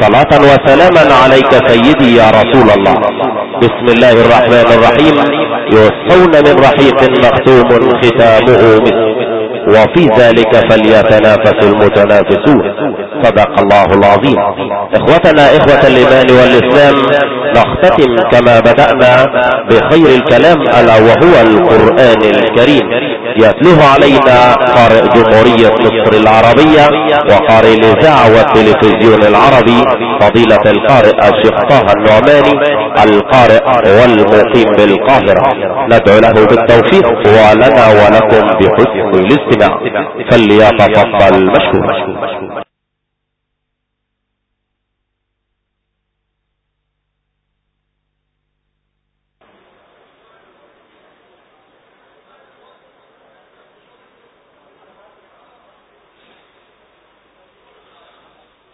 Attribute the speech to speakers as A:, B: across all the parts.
A: صلاة وسلاما عليك سيدي يا رسول الله. بسم الله الرحمن الرحيم. يسقون من رحيق مختوم ختامه مسك وفي ذلك فليتنافس المتنافسون. صدق الله العظيم. إخوتنا إخوة الإيمان والإسلام نختتم كما بدأنا بخير الكلام ألا وهو القرآن الكريم. يتلوه علينا قارئ جمهورية مصر العربية وقارئ الاذاعة والتلفزيون العربي فضيلة القارئ الشيخ طه النعماني القارئ والمقيم بالقاهرة. ندعو له بالتوفيق ولنا ولكم بحسن الاستماع. فليتفضل مشكور.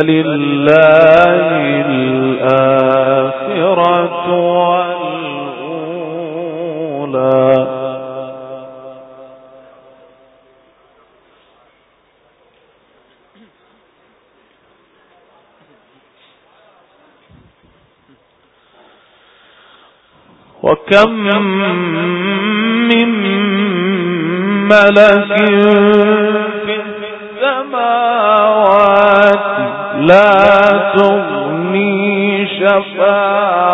B: فلله الآخرة والأولى. وكم من ملك تغني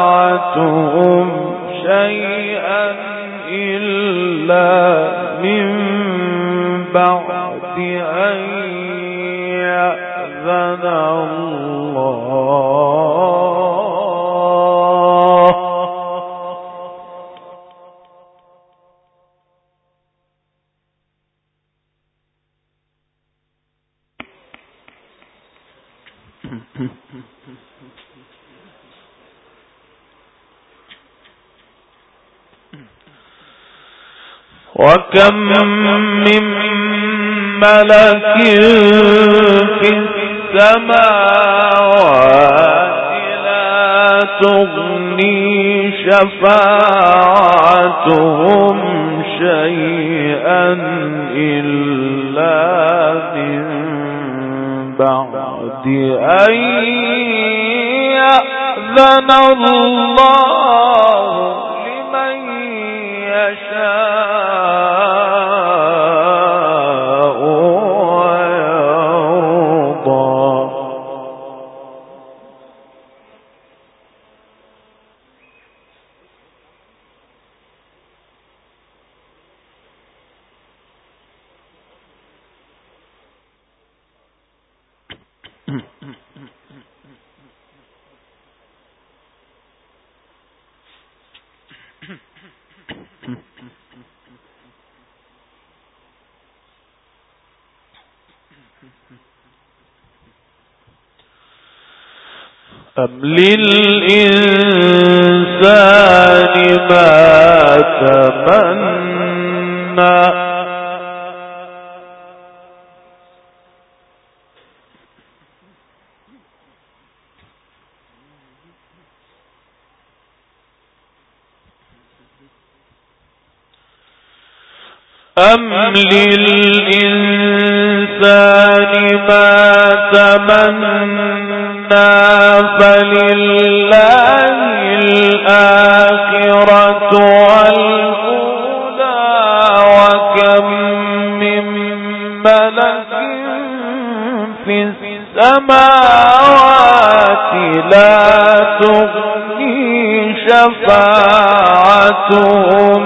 B: شفاعتهم شيئا إلا وكم من ملك في السماوات لا تغني شفاعتهم شيئا إلا من بعد أن يأذن الله أم للإنسان ما تمنى للإنسان ما تمنى فلله الآخرة والأولى وكم من ملك في السماوات لا تغني شفاعتهم.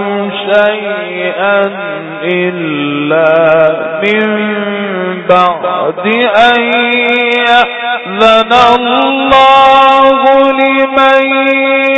B: إلا من بعد أن يأذن الله لمن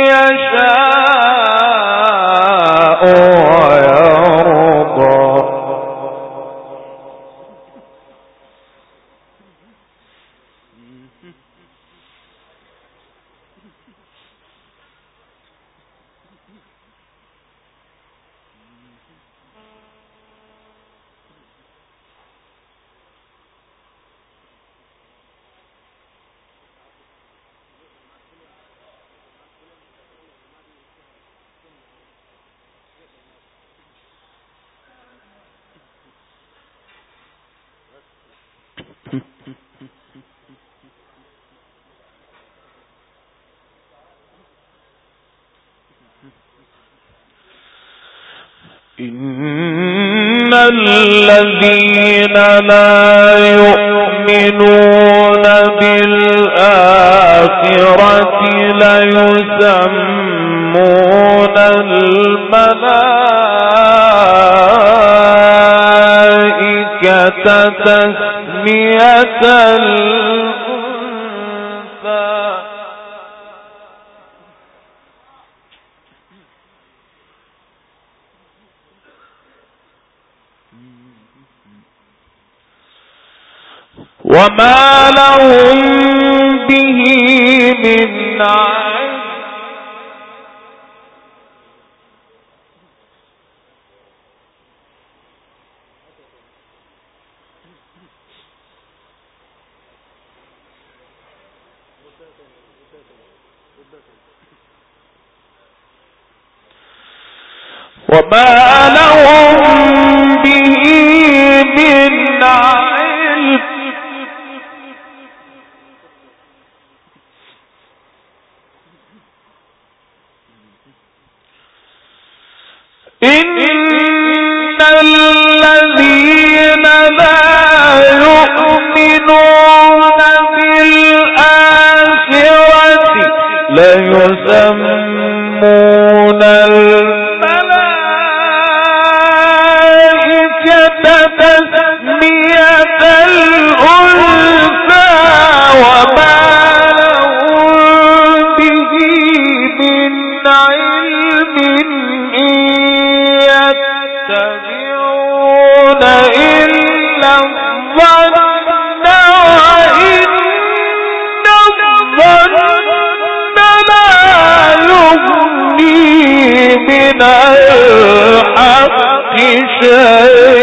B: الذين لا وما لهم به من وما من الحق شيئا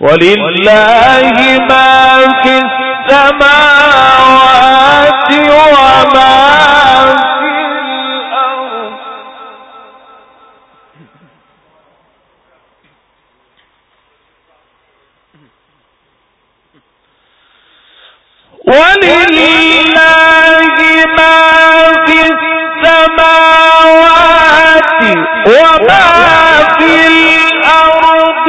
B: ولله ما في السماوات وما في الأرض. ولله ما في السماوات وما في الأرض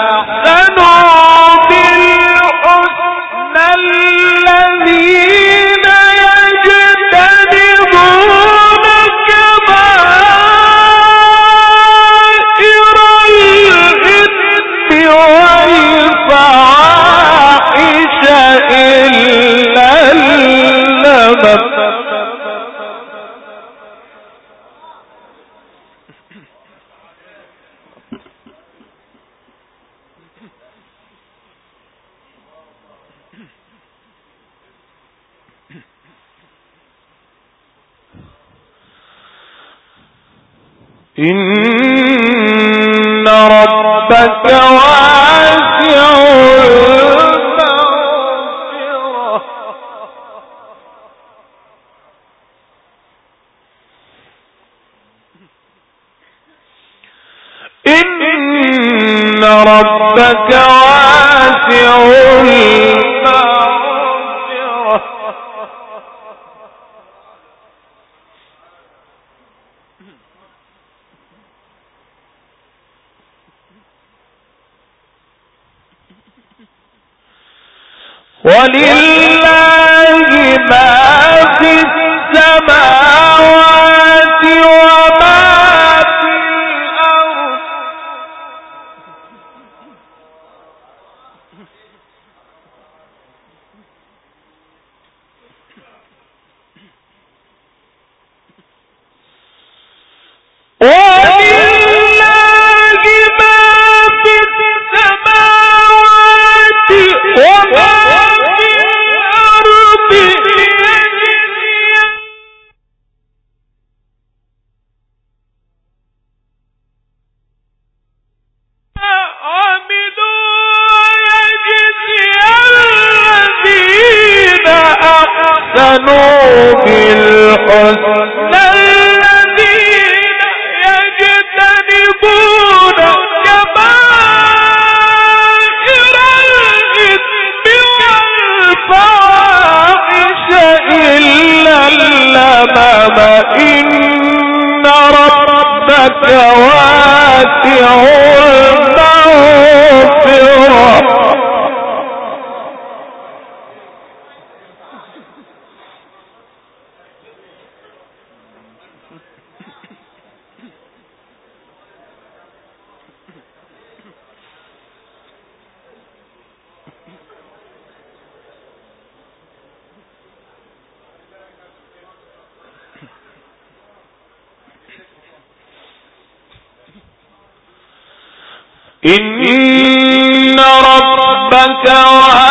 B: إن ربك واسع المغفرة. إن ربك ولله ما إن ربك واسع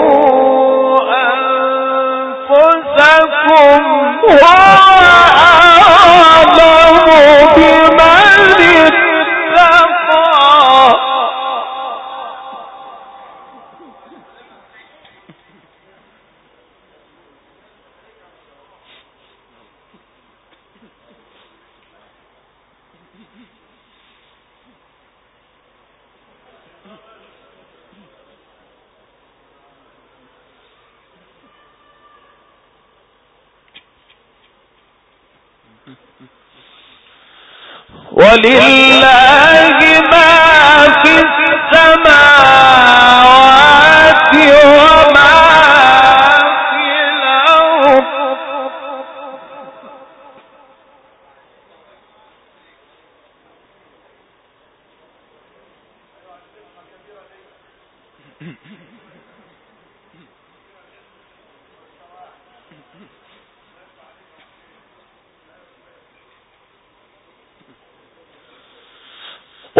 B: أنفسكم هو أعلم بمن ولله ما في السماوات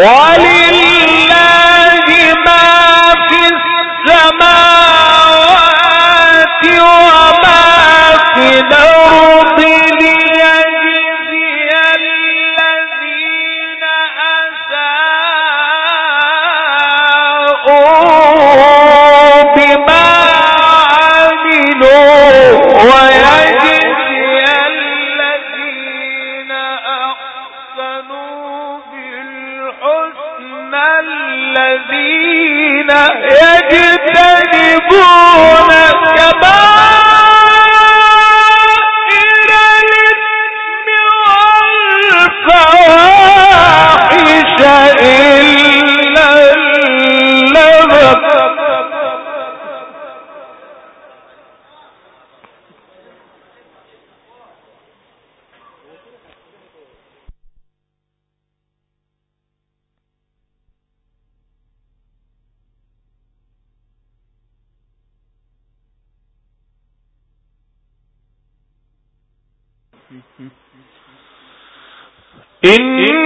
B: والی إن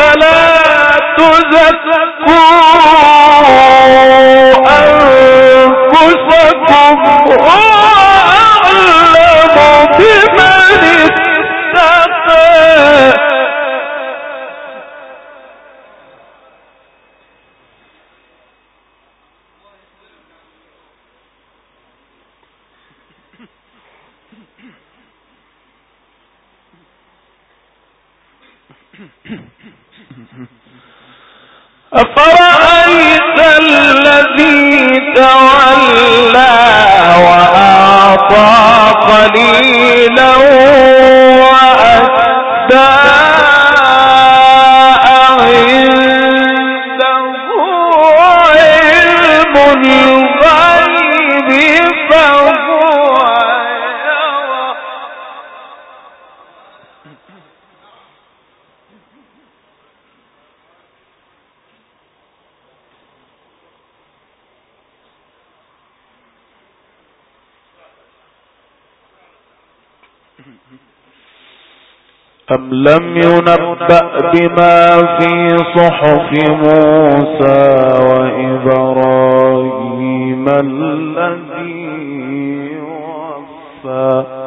B: فلا تزكوا.
C: أم لم ينبأ بما في صحف موسى وإبراهيم الذي وفى؟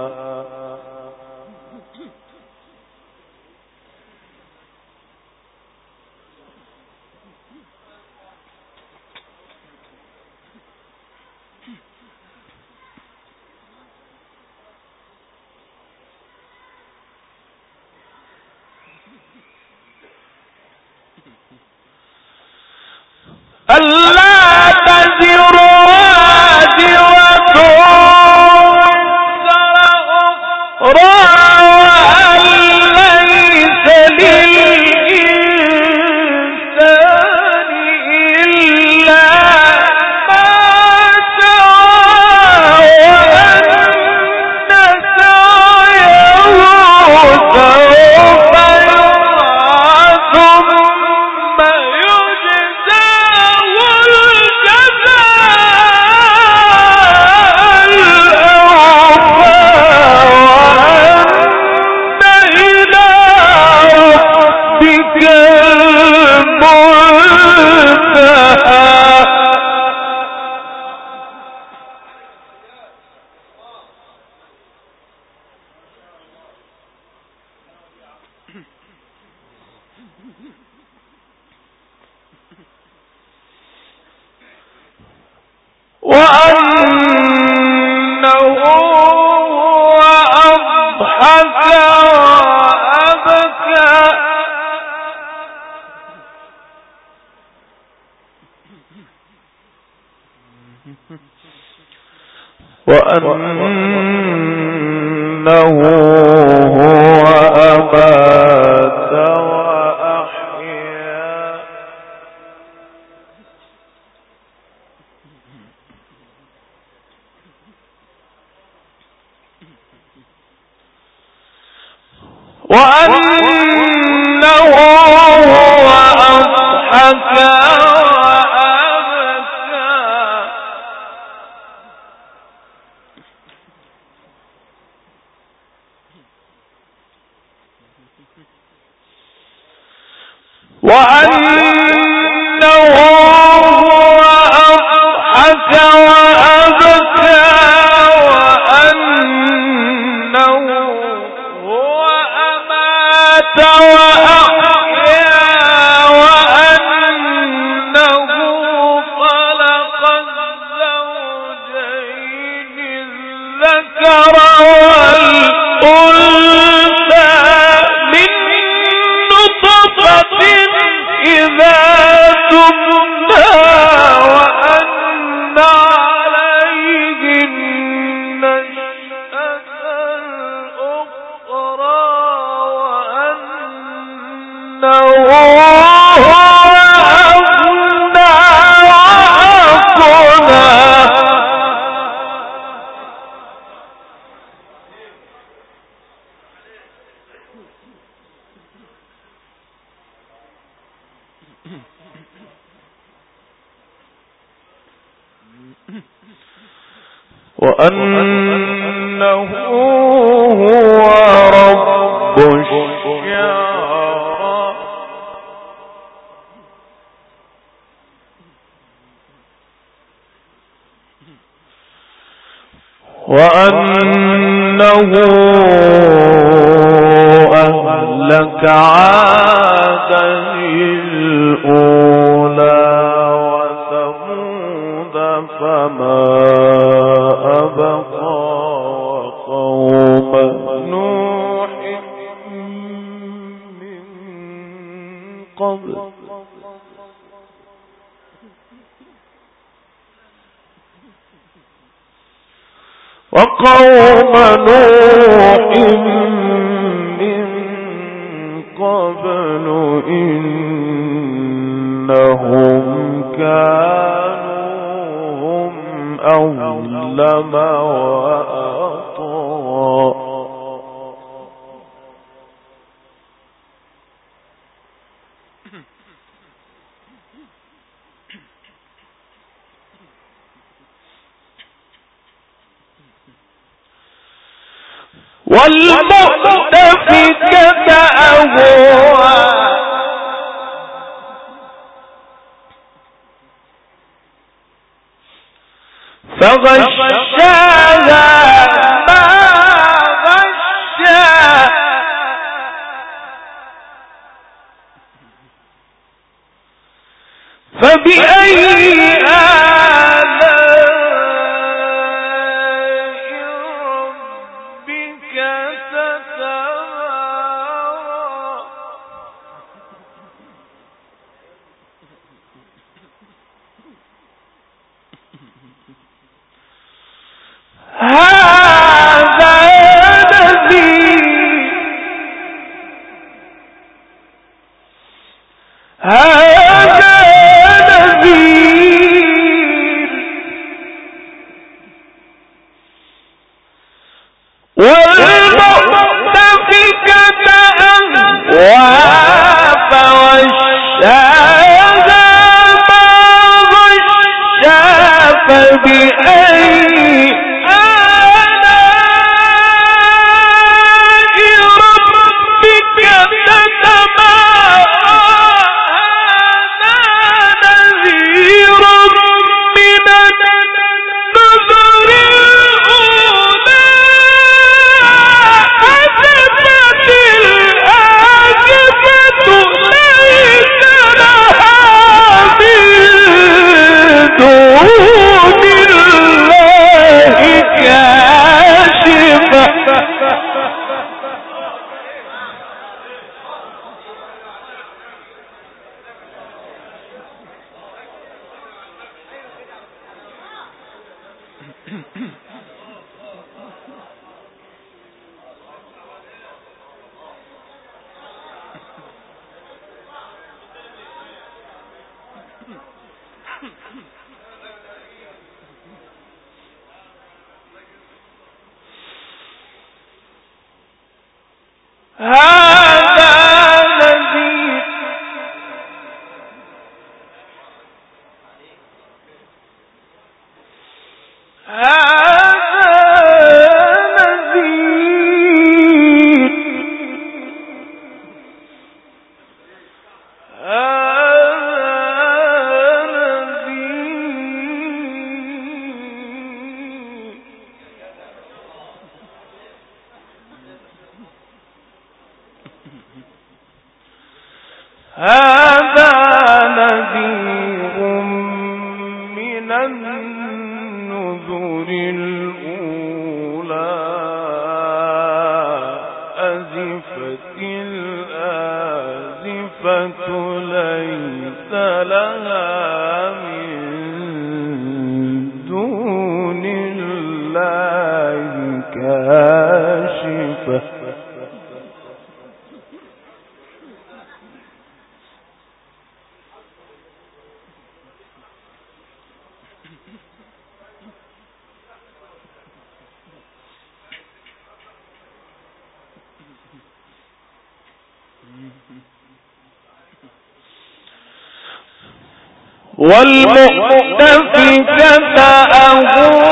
B: وأنه وأنه أهلك عادا no فغشاها هذا نذير من النذر والمؤتفكة أهوى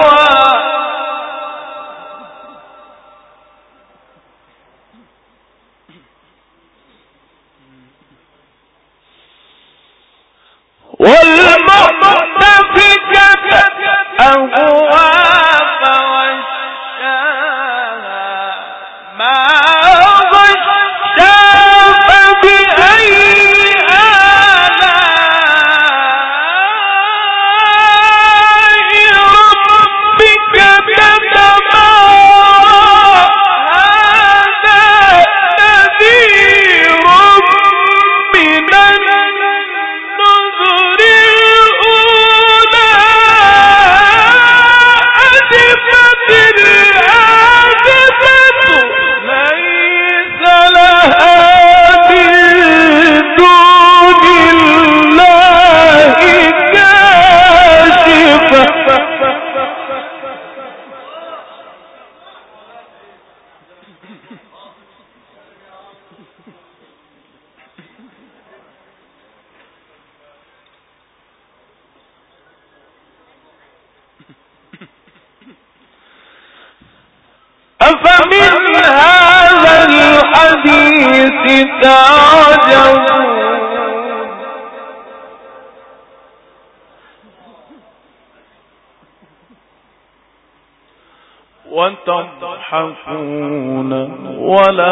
B: وتضحكون ولا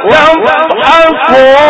B: وتضحكون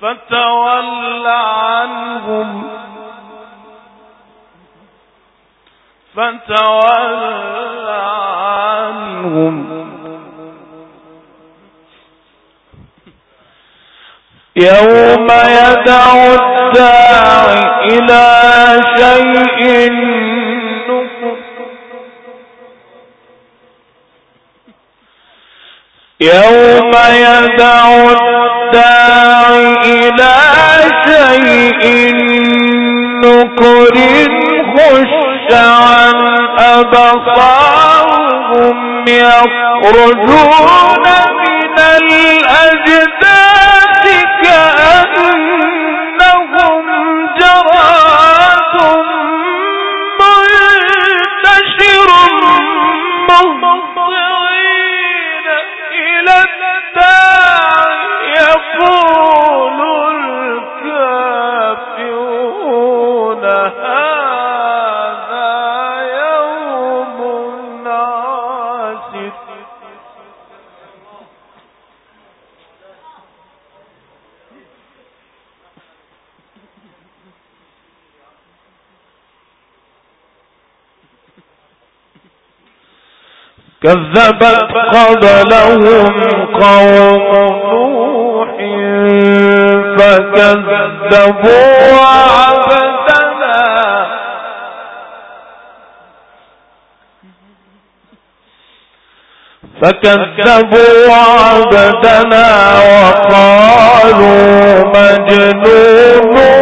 B: فتول عنهم. فتول عنهم. يوم يدعو الداعي إلى شيء يوم يدعو كذبت قبلهم قوم نوح فكذبوا عبدنا. فكذبوا عبدنا وقالوا مجنون.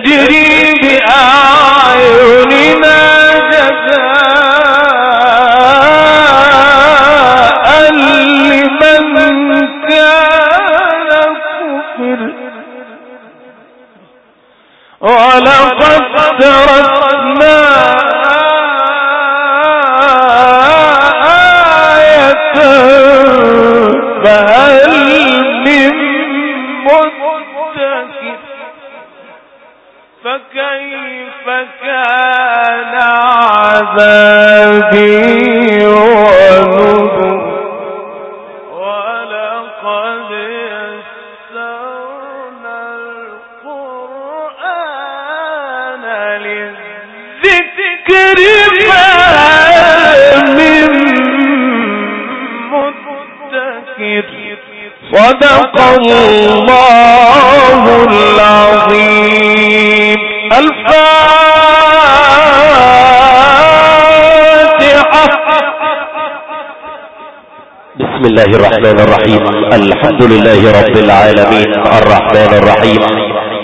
B: تجري صدق الله العظيم. الفاتحة.
A: بسم الله الرحمن الرحيم. الحمد لله رب العالمين. الرحمن الرحيم.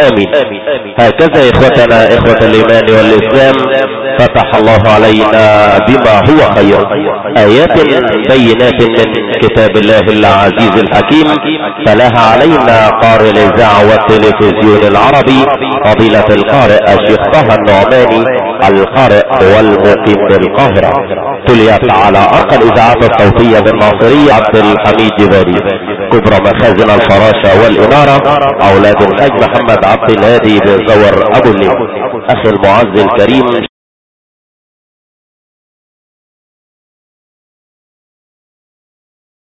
A: آمين. هكذا إخوتنا إخوة الإيمان والإسلام فتح الله علينا بما هو خير. آيات بينات من كتاب الله العزيز الحكيم فلها علينا قارئ الإذاعة والتلفزيون العربي فضيلة القارئ الشيخ طه النعماني القارئ والمقيم بالقاهرة. تليت على أرقى الإذاعات الصوتية بالناصرية عبد الحميد جبالي كبرى مخازن الفراشة والإمارة أولاد الحاج محمد عبد الهادي بزور أبو الليل أخي المعز الكريم.